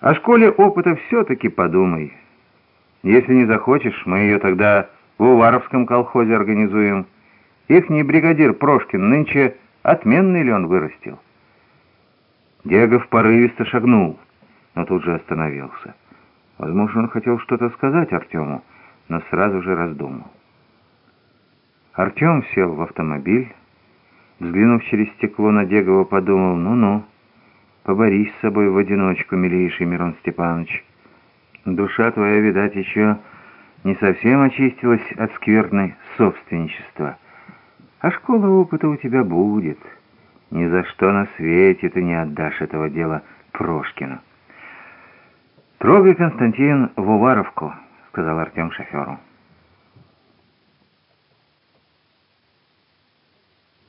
О школе опыта все-таки подумай. Если не захочешь, мы ее тогда в Уваровском колхозе организуем. Ихний бригадир Прошкин нынче отменный ли он вырастил? Дегов порывисто шагнул, но тут же остановился. Возможно, он хотел что-то сказать Артему, но сразу же раздумал. Артем сел в автомобиль, взглянув через стекло на Дегова, подумал, ну-ну, поборись с собой в одиночку, милейший Мирон Степанович. Душа твоя, видать, еще не совсем очистилась от скверной собственничества. А школа опыта у тебя будет. Ни за что на свете ты не отдашь этого дела Прошкину. «Трогай, Константин, в Уваровку», — сказал Артем шоферу.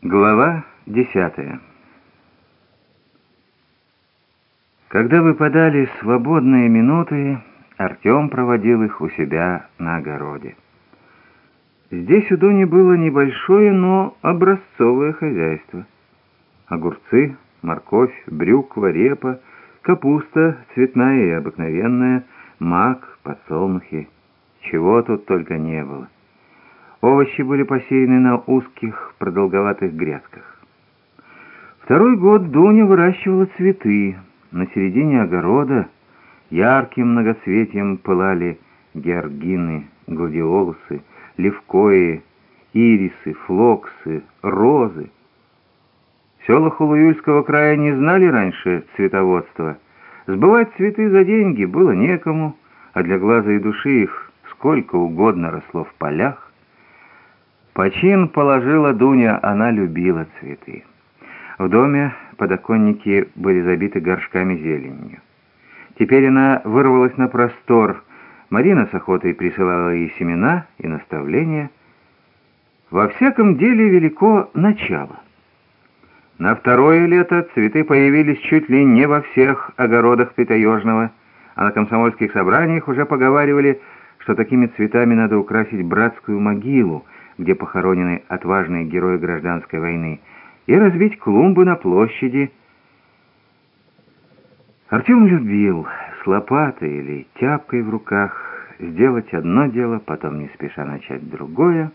Глава десятая Когда выпадали свободные минуты, Артем проводил их у себя на огороде. Здесь у Дуни было небольшое, но образцовое хозяйство. Огурцы, морковь, брюква, репа, капуста цветная и обыкновенная, мак, подсолнухи. Чего тут только не было. Овощи были посеяны на узких продолговатых грядках. Второй год Дуня выращивала цветы. На середине огорода ярким многоцветием пылали георгины, гладиолусы, левкои, ирисы, флоксы, розы. Села Хулуюльского края не знали раньше цветоводства. Сбывать цветы за деньги было некому, а для глаза и души их сколько угодно росло в полях. Почин положила Дуня, она любила цветы. В доме подоконники были забиты горшками зеленью. Теперь она вырвалась на простор. Марина с охотой присылала ей семена и наставления. Во всяком деле велико начало. На второе лето цветы появились чуть ли не во всех огородах Питаежного, а на комсомольских собраниях уже поговаривали, что такими цветами надо украсить братскую могилу, где похоронены отважные герои гражданской войны, и разбить клумбы на площади. Артем любил с лопатой или тяпкой в руках сделать одно дело, потом не спеша начать другое.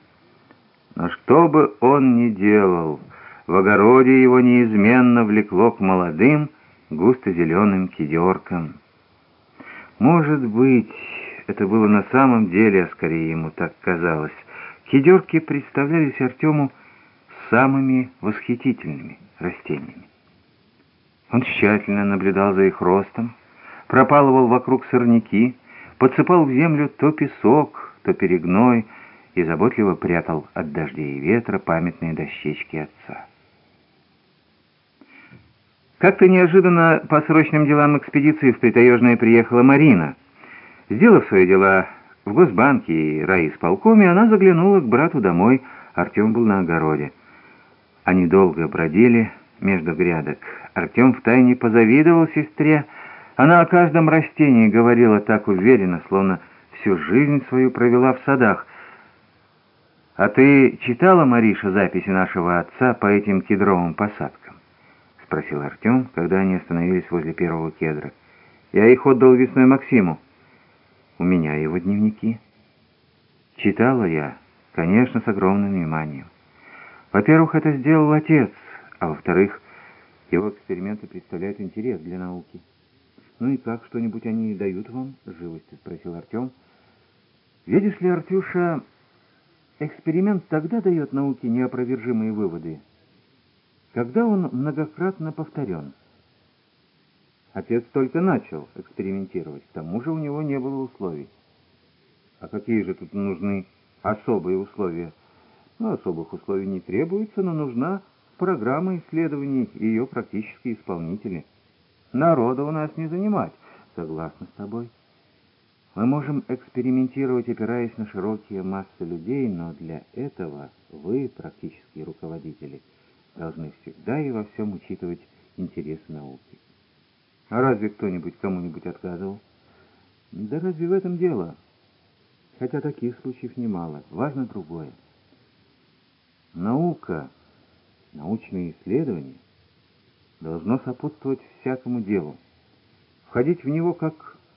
Но что бы он ни делал, в огороде его неизменно влекло к молодым, густо-зеленым кидеркам. Может быть, это было на самом деле, а скорее ему так казалось. Кидерки представлялись Артему самыми восхитительными растениями. Он тщательно наблюдал за их ростом, пропалывал вокруг сорняки, подсыпал в землю то песок, то перегной и заботливо прятал от дождей и ветра памятные дощечки отца. Как-то неожиданно по срочным делам экспедиции в Притаежное приехала Марина. Сделав свои дела в Госбанке и райисполкоме, она заглянула к брату домой, Артем был на огороде. Они долго бродили между грядок. Артем втайне позавидовал сестре. Она о каждом растении говорила так уверенно, словно всю жизнь свою провела в садах. «А ты читала, Мариша, записи нашего отца по этим кедровым посадкам?» — спросил Артем, когда они остановились возле первого кедра. «Я их отдал весной Максиму. У меня его дневники». «Читала я, конечно, с огромным вниманием. Во-первых, это сделал отец, а во-вторых, его эксперименты представляют интерес для науки. «Ну и как, что-нибудь они дают вам?» — живостью спросил Артем. «Видишь ли, Артюша, эксперимент тогда дает науке неопровержимые выводы, когда он многократно повторен. Отец только начал экспериментировать, к тому же у него не было условий. А какие же тут нужны особые условия?» Но особых условий не требуется, но нужна программа исследований и ее практические исполнители. Народа у нас не занимать. Согласна с тобой. Мы можем экспериментировать, опираясь на широкие массы людей, но для этого вы, практические руководители, должны всегда и во всем учитывать интересы науки. А разве кто-нибудь кому-нибудь отказывал? Да разве в этом дело? Хотя таких случаев немало. Важно другое. Наука, научные исследования должно сопутствовать всякому делу. входить в него как